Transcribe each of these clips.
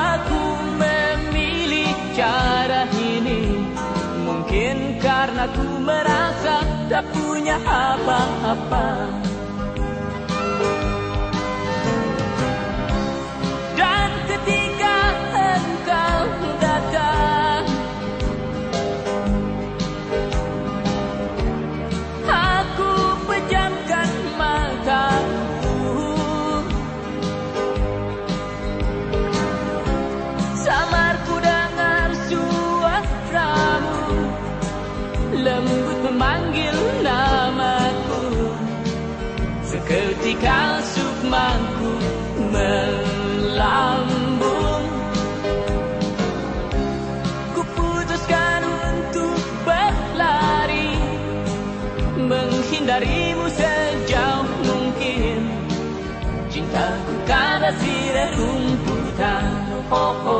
aku memilih cara ini. Mungkin karena ku merasa tak punya apa-apa Lembut memanggil namaku. Seketika sukmaku melambung. Kuputuskan untuk berlari Menghindarimu sejauh mungkin. Cintaku kada rumputan. Oh, oh, oh,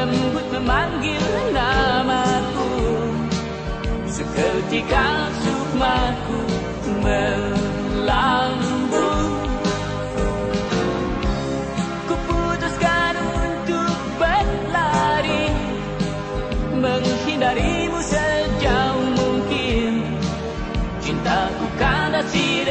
Lembut memanggil namaku. Seketika sukmaku melambung. Kuputuskan untuk berlari menghindarimu sejauh mungkin. Cintaku kada si